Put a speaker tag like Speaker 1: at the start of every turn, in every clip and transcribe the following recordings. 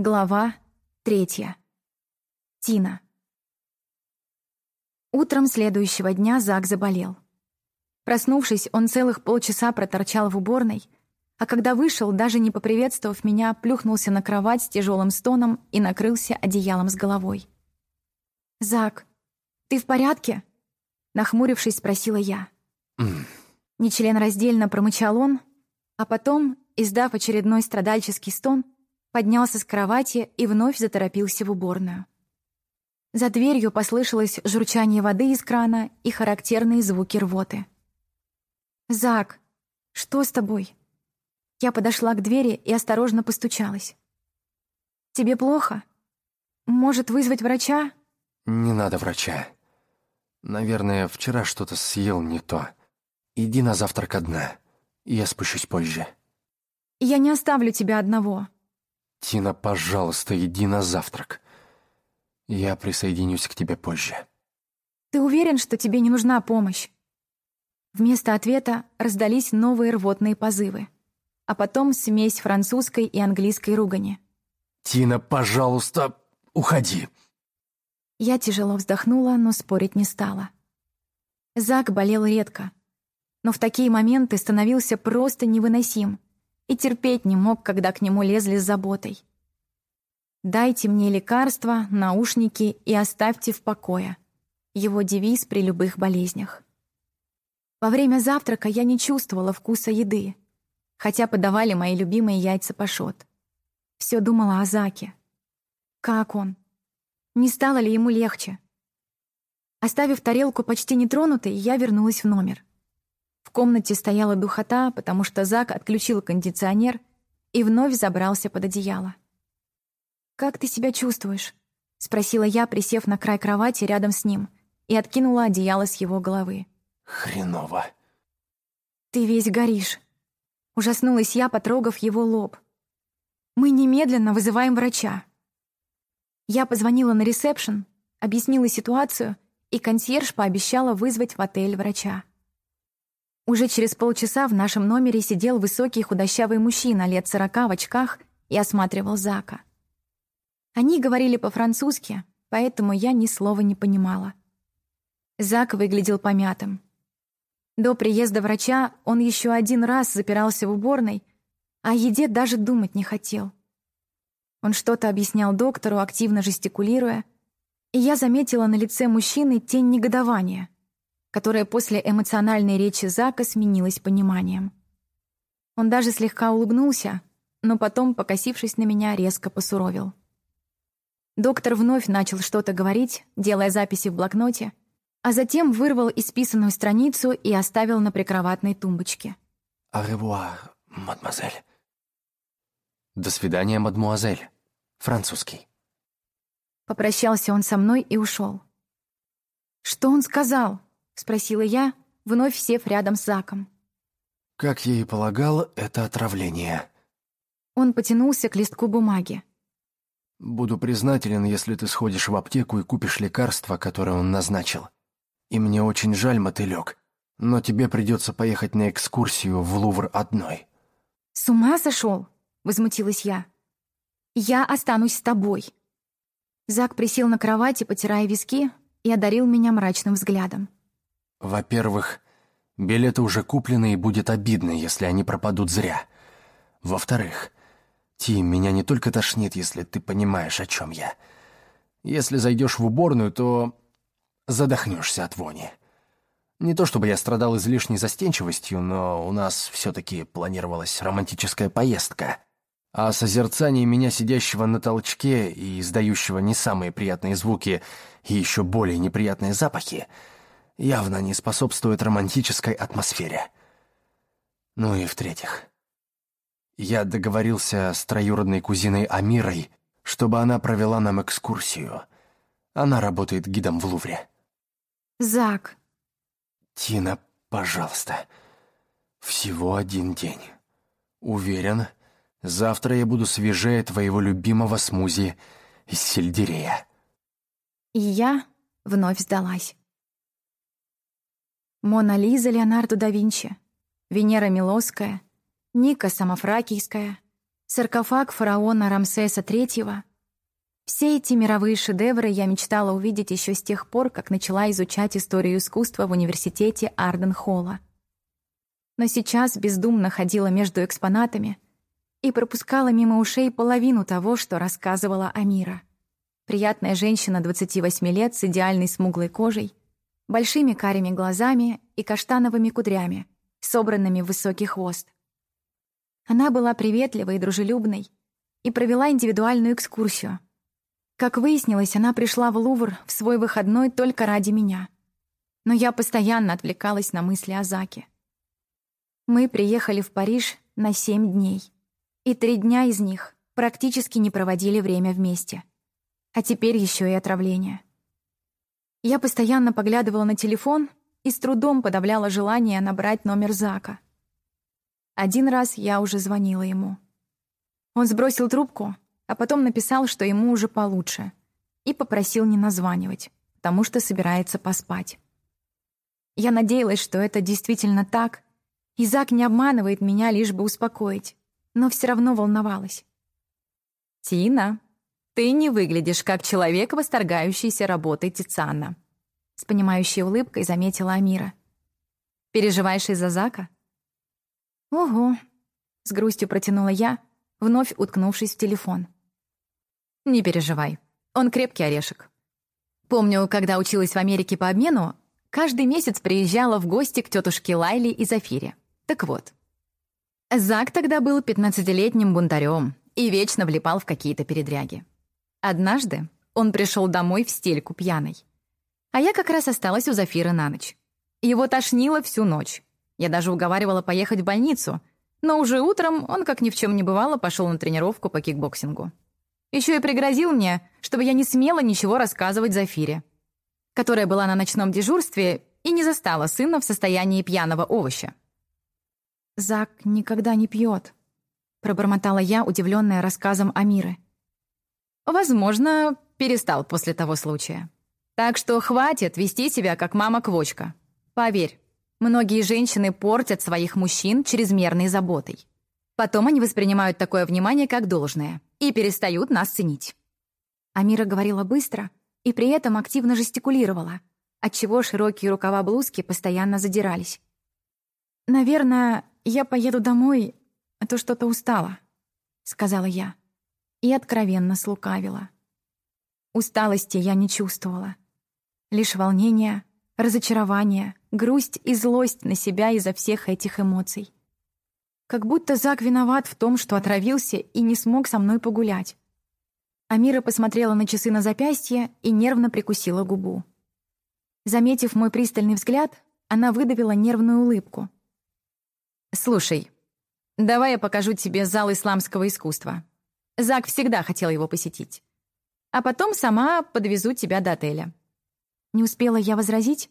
Speaker 1: Глава третья. Тина. Утром следующего дня Зак заболел. Проснувшись, он целых полчаса проторчал в уборной, а когда вышел, даже не поприветствовав меня, плюхнулся на кровать с тяжелым стоном и накрылся одеялом с головой. «Зак, ты в порядке?» Нахмурившись, спросила я. Нечленораздельно промычал он, а потом, издав очередной страдальческий стон, поднялся с кровати и вновь заторопился в уборную. За дверью послышалось журчание воды из крана и характерные звуки рвоты. «Зак, что с тобой?» Я подошла к двери и осторожно постучалась. «Тебе плохо? Может, вызвать врача?»
Speaker 2: «Не надо врача. Наверное, вчера что-то съел не то. Иди на завтрак одна. Я спущусь позже».
Speaker 1: «Я не оставлю тебя одного»,
Speaker 2: «Тина, пожалуйста, иди на завтрак. Я присоединюсь к тебе позже».
Speaker 1: «Ты уверен, что тебе не нужна помощь?» Вместо ответа раздались новые рвотные позывы, а потом смесь французской и английской ругани.
Speaker 2: «Тина, пожалуйста, уходи!»
Speaker 1: Я тяжело вздохнула, но спорить не стала. Зак болел редко, но в такие моменты становился просто невыносим — и терпеть не мог, когда к нему лезли с заботой. «Дайте мне лекарства, наушники и оставьте в покое» — его девиз при любых болезнях. Во время завтрака я не чувствовала вкуса еды, хотя подавали мои любимые яйца пашот. Все думала о Заке. Как он? Не стало ли ему легче? Оставив тарелку почти нетронутой, я вернулась в номер. В комнате стояла духота, потому что Зак отключил кондиционер и вновь забрался под одеяло. «Как ты себя чувствуешь?» — спросила я, присев на край кровати рядом с ним, и откинула одеяло с его головы.
Speaker 2: «Хреново».
Speaker 1: «Ты весь горишь». Ужаснулась я, потрогав его лоб. «Мы немедленно вызываем врача». Я позвонила на ресепшн, объяснила ситуацию, и консьерж пообещала вызвать в отель врача. Уже через полчаса в нашем номере сидел высокий худощавый мужчина лет сорока в очках и осматривал Зака. Они говорили по-французски, поэтому я ни слова не понимала. Зак выглядел помятым. До приезда врача он еще один раз запирался в уборной, а еде даже думать не хотел. Он что-то объяснял доктору, активно жестикулируя, и я заметила на лице мужчины тень негодования — которое после эмоциональной речи Зака сменилось пониманием. Он даже слегка улыбнулся, но потом, покосившись на меня, резко посуровил. Доктор вновь начал что-то говорить, делая записи в блокноте, а затем вырвал исписанную страницу и оставил на прикроватной тумбочке.
Speaker 2: «Au revoir, мадемуазель». «До свидания, мадемуазель». Французский.
Speaker 1: Попрощался он со мной и ушел. «Что он сказал?» — спросила я, вновь сев рядом с Заком.
Speaker 2: «Как я и полагал, это отравление».
Speaker 1: Он потянулся к листку бумаги.
Speaker 2: «Буду признателен, если ты сходишь в аптеку и купишь лекарство, которое он назначил. И мне очень жаль, мотылек, но тебе придется поехать на экскурсию в Лувр одной».
Speaker 1: «С ума сошел?» — возмутилась я. «Я останусь с тобой». Зак присел на кровати, потирая виски, и одарил меня мрачным взглядом.
Speaker 2: Во-первых, билеты уже куплены, и будет обидно, если они пропадут зря. Во-вторых, Тим, меня не только тошнит, если ты понимаешь, о чем я. Если зайдешь в уборную, то задохнешься от вони. Не то чтобы я страдал излишней застенчивостью, но у нас все-таки планировалась романтическая поездка. А созерцание меня, сидящего на толчке и издающего не самые приятные звуки и еще более неприятные запахи — явно не способствует романтической атмосфере. Ну и в-третьих, я договорился с троюродной кузиной Амирой, чтобы она провела нам экскурсию. Она работает гидом в Лувре.
Speaker 1: Зак.
Speaker 2: Тина, пожалуйста. Всего один день. Уверен, завтра я буду свежее твоего любимого смузи из сельдерея.
Speaker 1: И я вновь сдалась. Мона Лиза Леонардо да Винчи, Венера Милосская, Ника Самофракийская, саркофаг фараона Рамсеса III. Все эти мировые шедевры я мечтала увидеть еще с тех пор, как начала изучать историю искусства в университете Арден-Холла. Но сейчас бездумно ходила между экспонатами и пропускала мимо ушей половину того, что рассказывала Амира. Приятная женщина 28 лет с идеальной смуглой кожей, большими карими глазами и каштановыми кудрями, собранными в высокий хвост. Она была приветливой и дружелюбной и провела индивидуальную экскурсию. Как выяснилось, она пришла в Лувр в свой выходной только ради меня. Но я постоянно отвлекалась на мысли о Заке. Мы приехали в Париж на семь дней, и три дня из них практически не проводили время вместе. А теперь еще и отравление. Я постоянно поглядывала на телефон и с трудом подавляла желание набрать номер Зака. Один раз я уже звонила ему. Он сбросил трубку, а потом написал, что ему уже получше, и попросил не названивать, потому что собирается поспать. Я надеялась, что это действительно так, и Зак не обманывает меня, лишь бы успокоить, но все равно волновалась.
Speaker 3: «Тина, ты не выглядишь как человек, восторгающийся работой Тициана», с понимающей улыбкой заметила Амира. «Переживаешь из-за Зака?»
Speaker 1: «Ого», — с грустью протянула я, вновь уткнувшись в телефон.
Speaker 3: «Не переживай, он крепкий орешек. Помню, когда училась в Америке по обмену, каждый месяц приезжала в гости к тетушке Лайли и Зафире. Так вот. Зак тогда был пятнадцатилетним бунтарем и вечно влипал в какие-то передряги. Однажды он пришел домой в стельку пьяный. А я как раз осталась у Зафиры на ночь. Его тошнило всю ночь. Я даже уговаривала поехать в больницу, но уже утром он, как ни в чем не бывало, пошел на тренировку по кикбоксингу. Еще и пригрозил мне, чтобы я не смела ничего рассказывать Зафире, которая была на ночном дежурстве и не застала сына в состоянии пьяного овоща.
Speaker 1: «Зак никогда не пьет», — пробормотала я, удивленная рассказом Амиры.
Speaker 3: «Возможно, перестал после того случая. Так что хватит вести себя как мама-квочка. Поверь, многие женщины портят своих мужчин чрезмерной заботой. Потом они воспринимают такое внимание как должное и перестают нас ценить».
Speaker 1: Амира говорила быстро и при этом активно жестикулировала, отчего широкие рукава блузки постоянно задирались. «Наверное, я поеду домой, а то что-то устала», — сказала я и откровенно слукавила. Усталости я не чувствовала. Лишь волнение, разочарование, грусть и злость на себя из-за всех этих эмоций. Как будто Зак виноват в том, что отравился и не смог со мной погулять. Амира посмотрела на часы на запястье и нервно прикусила губу. Заметив мой пристальный взгляд, она выдавила нервную улыбку.
Speaker 3: «Слушай, давай я покажу тебе зал исламского искусства. Зак всегда хотел его посетить. А потом сама подвезу тебя до отеля.
Speaker 1: Не успела я возразить,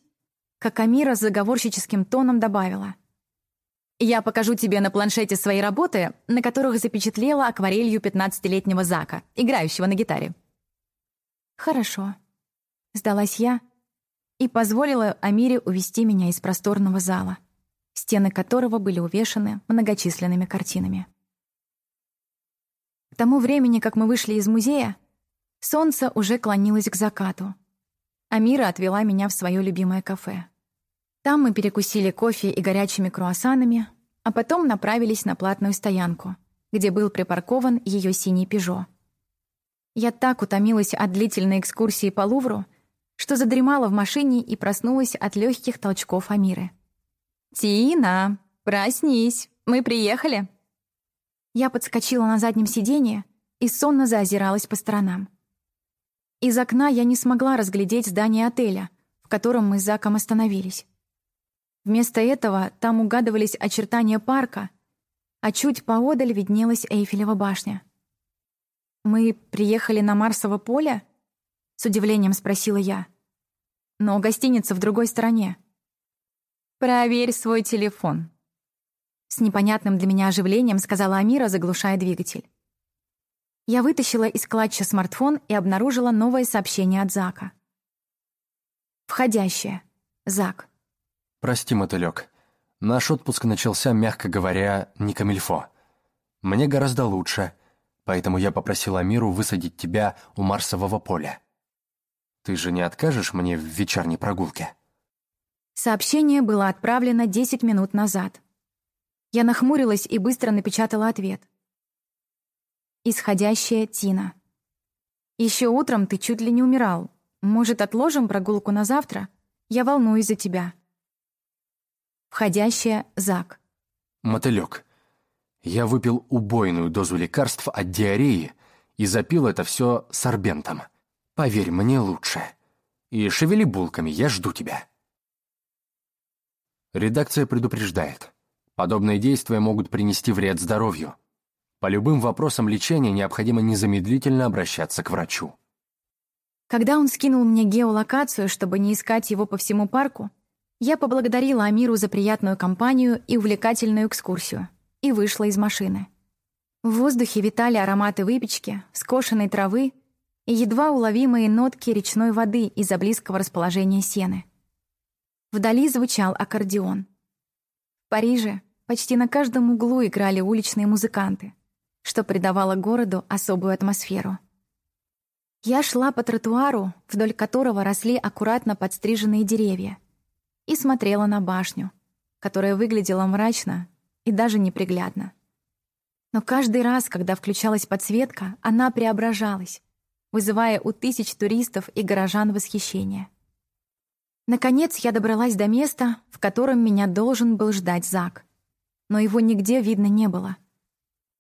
Speaker 1: как Амира с заговорщическим тоном добавила.
Speaker 3: «Я покажу тебе на планшете свои работы, на которых запечатлела акварелью 15-летнего Зака, играющего на гитаре».
Speaker 1: «Хорошо», — сдалась я и позволила Амире увести меня из просторного зала, стены которого были увешаны многочисленными картинами. К тому времени, как мы вышли из музея, солнце уже клонилось к закату — Амира отвела меня в свое любимое кафе. Там мы перекусили кофе и горячими круассанами, а потом направились на платную стоянку, где был припаркован ее синий «Пежо». Я так утомилась от длительной экскурсии по Лувру, что задремала в машине и проснулась от легких толчков Амиры.
Speaker 3: «Тина, проснись, мы приехали!»
Speaker 1: Я подскочила на заднем сиденье и сонно заозиралась по сторонам. Из окна я не смогла разглядеть здание отеля, в котором мы с Заком остановились. Вместо этого там угадывались очертания парка, а чуть поодаль виднелась Эйфелева башня. «Мы приехали на Марсово поле?» — с удивлением спросила я. «Но гостиница в другой стороне».
Speaker 3: «Проверь свой телефон», —
Speaker 1: с непонятным для меня оживлением сказала Амира, заглушая двигатель. Я вытащила из клатча смартфон и обнаружила новое сообщение от Зака. Входящее. Зак.
Speaker 2: «Прости, мотылёк. Наш отпуск начался, мягко говоря, не камильфо. Мне гораздо лучше, поэтому я попросил Амиру высадить тебя у Марсового поля. Ты же не откажешь мне в вечерней прогулке?»
Speaker 1: Сообщение было отправлено 10 минут назад. Я нахмурилась и быстро напечатала ответ. Исходящая Тина. Еще утром ты чуть ли не умирал. Может, отложим прогулку на завтра? Я волнуюсь за тебя. Входящая Зак.
Speaker 2: Мотылек. Я выпил убойную дозу лекарств от диареи и запил это все сорбентом. Поверь, мне лучше. И шевели булками, я жду тебя. Редакция предупреждает. Подобные действия могут принести вред здоровью. По любым вопросам лечения необходимо незамедлительно обращаться к врачу.
Speaker 1: Когда он скинул мне геолокацию, чтобы не искать его по всему парку, я поблагодарила Амиру за приятную компанию и увлекательную экскурсию и вышла из машины. В воздухе витали ароматы выпечки, скошенной травы и едва уловимые нотки речной воды из-за близкого расположения сены. Вдали звучал аккордеон. В Париже почти на каждом углу играли уличные музыканты, что придавало городу особую атмосферу. Я шла по тротуару, вдоль которого росли аккуратно подстриженные деревья, и смотрела на башню, которая выглядела мрачно и даже неприглядно. Но каждый раз, когда включалась подсветка, она преображалась, вызывая у тысяч туристов и горожан восхищение. Наконец я добралась до места, в котором меня должен был ждать Зак. Но его нигде видно не было.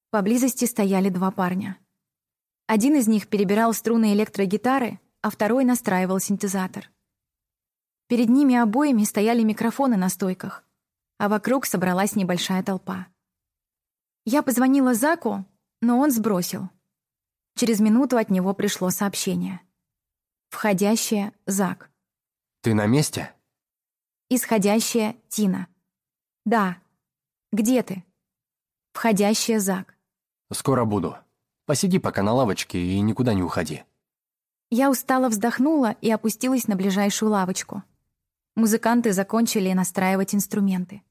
Speaker 1: Поблизости стояли два парня. Один из них перебирал струны электрогитары, а второй настраивал синтезатор. Перед ними обоими стояли микрофоны на стойках, а вокруг собралась небольшая толпа. Я позвонила Заку, но он сбросил. Через минуту от него пришло сообщение. Входящее Зак.
Speaker 2: «Ты на месте?»
Speaker 1: Исходящая Тина. «Да. Где ты?» Входящая Зак.
Speaker 2: «Скоро буду. Посиди пока на лавочке и никуда не уходи».
Speaker 1: Я устало вздохнула и опустилась на ближайшую лавочку. Музыканты закончили настраивать инструменты.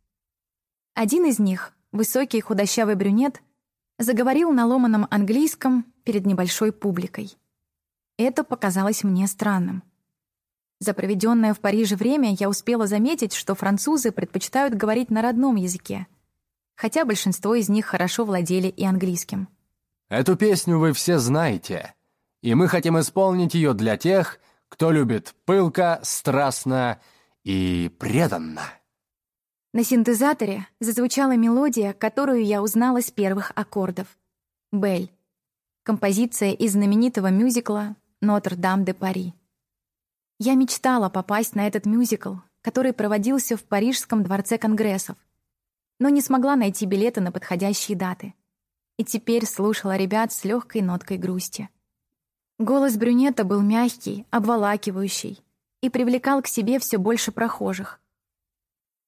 Speaker 1: Один из них, высокий худощавый брюнет, заговорил на ломаном английском перед небольшой публикой. Это показалось мне странным. За проведенное в Париже время я успела заметить, что французы предпочитают говорить на родном языке, хотя большинство из них хорошо владели и английским.
Speaker 2: «Эту песню вы все знаете, и мы хотим исполнить ее для тех, кто любит пылко, страстно и преданно».
Speaker 1: На синтезаторе зазвучала мелодия, которую я узнала с первых аккордов. «Бель» — композиция из знаменитого мюзикла «Нотр-Дам де Пари». Я мечтала попасть на этот мюзикл, который проводился в Парижском дворце конгрессов, но не смогла найти билеты на подходящие даты. И теперь слушала ребят с легкой ноткой грусти. Голос брюнета был мягкий, обволакивающий и привлекал к себе все больше прохожих.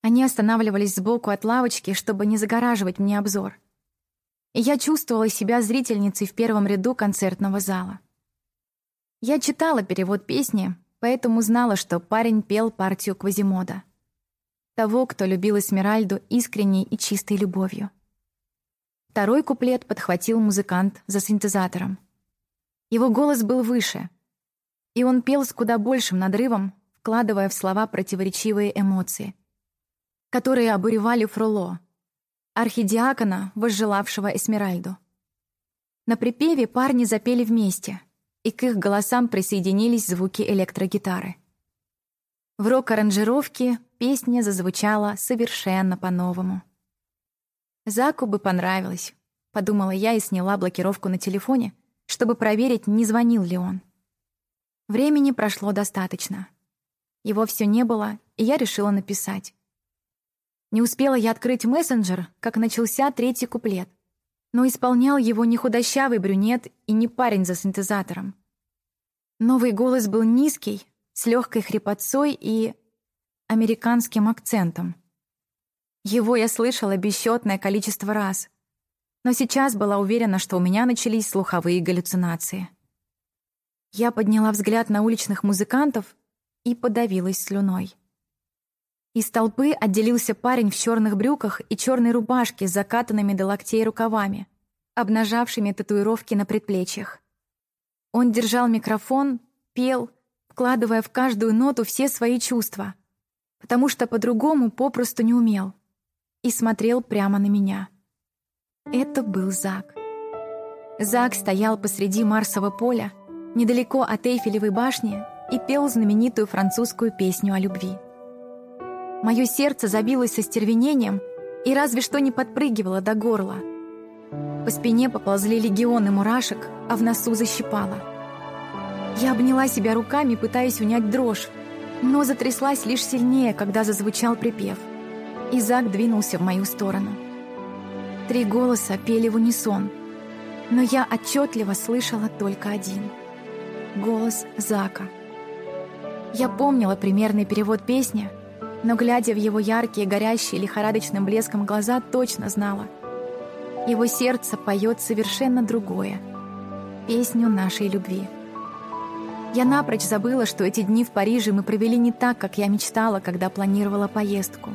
Speaker 1: Они останавливались сбоку от лавочки, чтобы не загораживать мне обзор. Я чувствовала себя зрительницей в первом ряду концертного зала. Я читала перевод песни, поэтому знала, что парень пел партию Квазимода. Того, кто любил Эсмеральду искренней и чистой любовью. Второй куплет подхватил музыкант за синтезатором. Его голос был выше, и он пел с куда большим надрывом, вкладывая в слова противоречивые эмоции, которые обуревали Фроло, архидиакона, возжелавшего Эсмеральду. На припеве парни запели вместе — и к их голосам присоединились звуки электрогитары. В рок-аранжировке песня зазвучала совершенно по-новому. Заку бы понравилось, подумала я и сняла блокировку на телефоне, чтобы проверить, не звонил ли он. Времени прошло достаточно. Его все не было, и я решила написать. Не успела я открыть мессенджер, как начался третий куплет но исполнял его не худощавый брюнет и не парень за синтезатором. Новый голос был низкий, с легкой хрипотцой и американским акцентом. Его я слышала бесчетное количество раз, но сейчас была уверена, что у меня начались слуховые галлюцинации. Я подняла взгляд на уличных музыкантов и подавилась слюной. Из толпы отделился парень в черных брюках и черной рубашке с закатанными до локтей рукавами, обнажавшими татуировки на предплечьях. Он держал микрофон, пел, вкладывая в каждую ноту все свои чувства, потому что по-другому попросту не умел, и смотрел прямо на меня. Это был Зак. Зак стоял посреди Марсового поля, недалеко от Эйфелевой башни, и пел знаменитую французскую песню о любви. Мое сердце забилось со стервенением и разве что не подпрыгивало до горла. По спине поползли легионы мурашек, а в носу защипало. Я обняла себя руками, пытаясь унять дрожь, но затряслась лишь сильнее, когда зазвучал припев. И Зак двинулся в мою сторону. Три голоса пели в унисон, но я отчетливо слышала только один. Голос Зака. Я помнила примерный перевод песни, но, глядя в его яркие, горящие лихорадочным блеском глаза, точно знала. Его сердце поет совершенно другое. Песню нашей любви. Я напрочь забыла, что эти дни в Париже мы провели не так, как я мечтала, когда планировала поездку.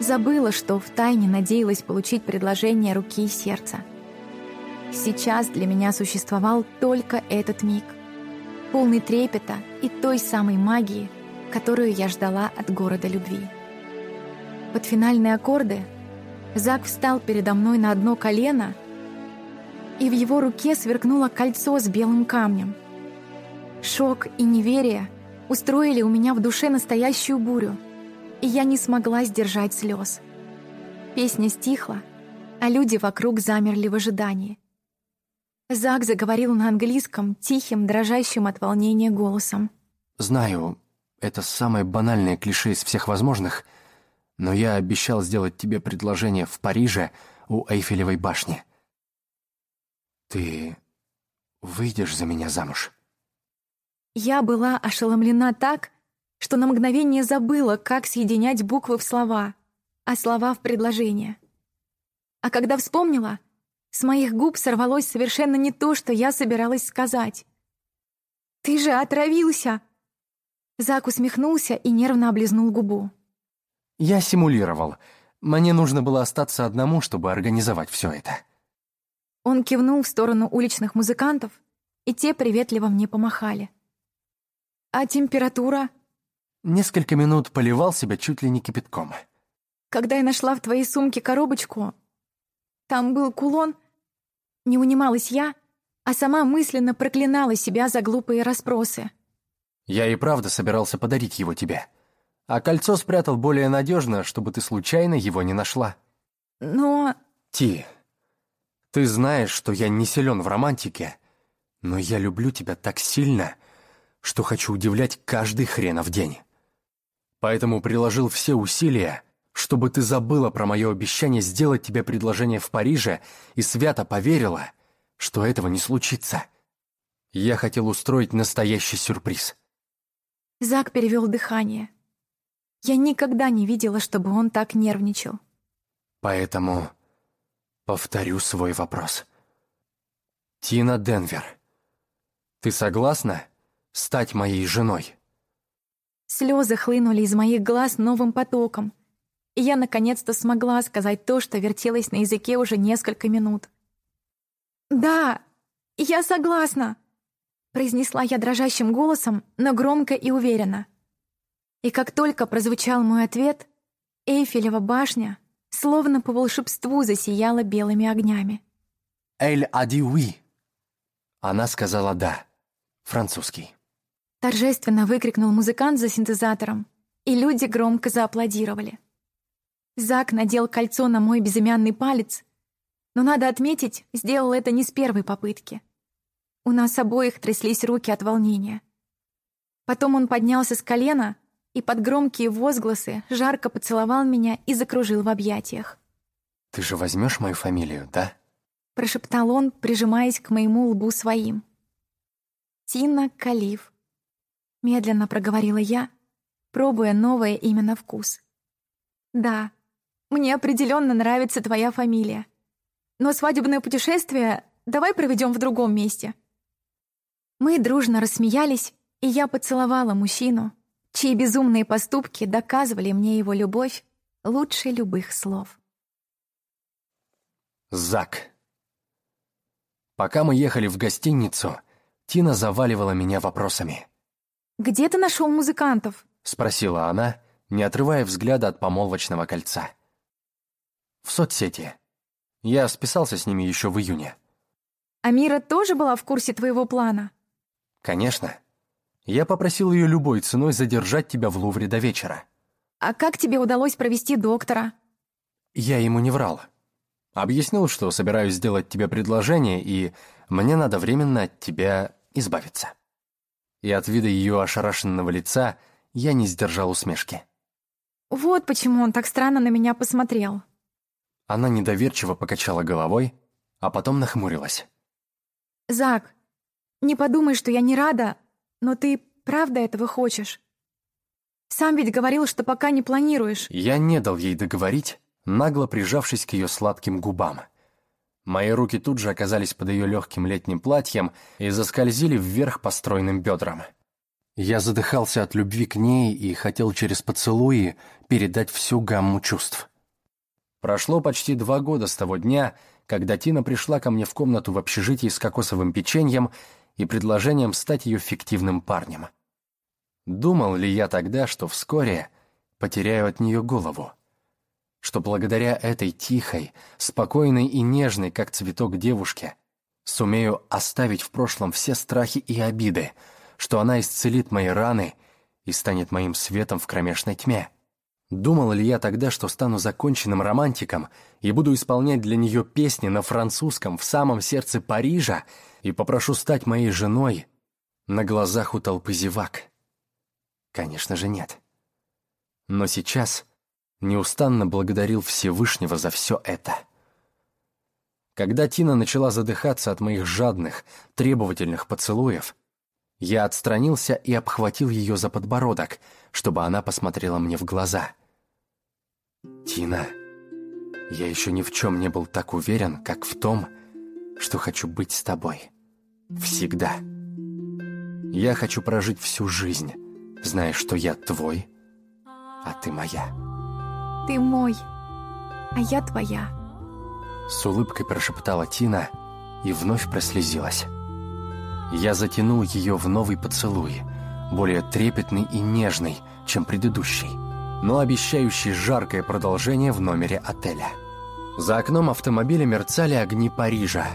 Speaker 1: Забыла, что втайне надеялась получить предложение руки и сердца. Сейчас для меня существовал только этот миг, полный трепета и той самой магии, которую я ждала от города любви. Под финальные аккорды Зак встал передо мной на одно колено, и в его руке сверкнуло кольцо с белым камнем. Шок и неверие устроили у меня в душе настоящую бурю, и я не смогла сдержать слез. Песня стихла, а люди вокруг замерли в ожидании. Зак заговорил на английском, тихим, дрожащим от волнения голосом.
Speaker 2: «Знаю, это самое банальное клише из всех возможных, но я обещал сделать тебе предложение в Париже у Эйфелевой башни. Ты выйдешь за меня замуж?»
Speaker 1: Я была ошеломлена так, что на мгновение забыла, как соединять буквы в слова, а слова в предложение. А когда вспомнила, с моих губ сорвалось совершенно не то, что я собиралась сказать. «Ты же отравился!» Зак усмехнулся и нервно облизнул губу.
Speaker 2: «Я симулировал. Мне нужно было остаться одному, чтобы организовать все это».
Speaker 1: Он кивнул в сторону уличных музыкантов, и те приветливо мне помахали. «А температура?»
Speaker 2: Несколько минут поливал себя чуть ли не кипятком.
Speaker 1: «Когда я нашла в твоей сумке коробочку, там был кулон, не унималась я, а сама мысленно проклинала себя за глупые расспросы.
Speaker 2: Я и правда собирался подарить его тебе. А кольцо спрятал более надежно, чтобы ты случайно его не нашла.
Speaker 1: Но...
Speaker 2: Ти, ты знаешь, что я не силен в романтике, но я люблю тебя так сильно, что хочу удивлять каждый хренов день. Поэтому приложил все усилия, чтобы ты забыла про мое обещание сделать тебе предложение в Париже и свято поверила, что этого не случится. Я хотел устроить настоящий сюрприз.
Speaker 1: Зак перевел дыхание. Я никогда не видела, чтобы он так нервничал.
Speaker 2: Поэтому повторю свой вопрос. Тина Денвер, ты согласна стать моей женой?
Speaker 1: Слезы хлынули из моих глаз новым потоком — и я наконец-то смогла сказать то, что вертелось на языке уже несколько минут. «Да, я согласна», — произнесла я дрожащим голосом, но громко и уверенно. И как только прозвучал мой ответ, Эйфелева башня словно по волшебству засияла белыми огнями.
Speaker 2: «Эль ади уи». Она сказала «да». Французский.
Speaker 1: Торжественно выкрикнул музыкант за синтезатором, и люди громко зааплодировали. Зак надел кольцо на мой безымянный палец, но, надо отметить, сделал это не с первой попытки. У нас обоих тряслись руки от волнения. Потом он поднялся с колена и под громкие возгласы жарко поцеловал меня и закружил в объятиях.
Speaker 2: «Ты же возьмешь мою фамилию, да?»
Speaker 1: Прошептал он, прижимаясь к моему лбу своим. «Тина Калиф», — медленно проговорила я, пробуя новое имя на вкус. «Да, мне определенно нравится твоя фамилия. Но свадебное путешествие давай проведем в другом месте». Мы дружно рассмеялись, и я поцеловала мужчину, чьи безумные поступки доказывали мне его любовь лучше любых слов.
Speaker 2: Зак. Пока мы ехали в гостиницу, Тина заваливала меня вопросами.
Speaker 1: «Где ты нашел музыкантов?»
Speaker 2: — спросила она, не отрывая взгляда от помолвочного кольца. «В соцсети. Я списался с ними еще в июне».
Speaker 1: «Амира тоже была в курсе твоего плана?»
Speaker 2: «Конечно. Я попросил ее любой ценой задержать тебя в Лувре до вечера».
Speaker 1: «А как тебе удалось провести доктора?»
Speaker 2: Я ему не врал. Объяснил, что собираюсь сделать тебе предложение, и мне надо временно от тебя избавиться. И от вида ее ошарашенного лица я не сдержал усмешки.
Speaker 1: «Вот почему он так странно на меня посмотрел».
Speaker 2: Она недоверчиво покачала головой, а потом нахмурилась.
Speaker 1: «Зак, не подумай, что я не рада, но ты правда этого хочешь? Сам ведь говорил, что пока не планируешь».
Speaker 2: Я не дал ей договорить, нагло прижавшись к ее сладким губам. Мои руки тут же оказались под ее легким летним платьем и заскользили вверх по стройным бедрам. Я задыхался от любви к ней и хотел через поцелуи передать всю гамму чувств. Прошло почти два года с того дня, когда Тина пришла ко мне в комнату в общежитии с кокосовым печеньем и предложением стать ее фиктивным парнем. Думал ли я тогда, что вскоре потеряю от нее голову? Что благодаря этой тихой, спокойной и нежной, как цветок девушке, сумею оставить в прошлом все страхи и обиды, что она исцелит мои раны и станет моим светом в кромешной тьме. Думал ли я тогда, что стану законченным романтиком и буду исполнять для нее песни на французском в самом сердце Парижа и попрошу стать моей женой на глазах у толпы зевак? Конечно же нет. Но сейчас неустанно благодарил Всевышнего за все это. Когда Тина начала задыхаться от моих жадных, требовательных поцелуев, я отстранился и обхватил ее за подбородок, чтобы она посмотрела мне в глаза. «Тина, я еще ни в чем не был так уверен, как в том, что хочу быть с тобой. Всегда. Я хочу прожить всю жизнь, зная, что я твой, а ты моя».
Speaker 1: Ты мой, а я твоя.
Speaker 2: С улыбкой прошептала Тина и вновь прослезилась. Я затянул ее в новый поцелуй, более трепетный и нежный, чем предыдущий, но обещающий жаркое продолжение в номере отеля. За окном автомобиля мерцали огни Парижа,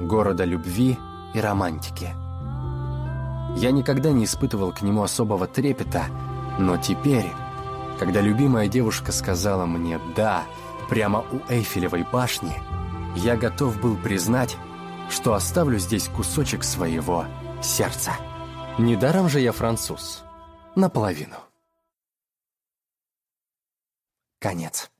Speaker 2: города любви и романтики. Я никогда не испытывал к нему особого трепета, но теперь когда любимая девушка сказала мне «да» прямо у Эйфелевой башни, я готов был признать, что оставлю здесь кусочек своего сердца. Недаром же я француз. Наполовину. Конец.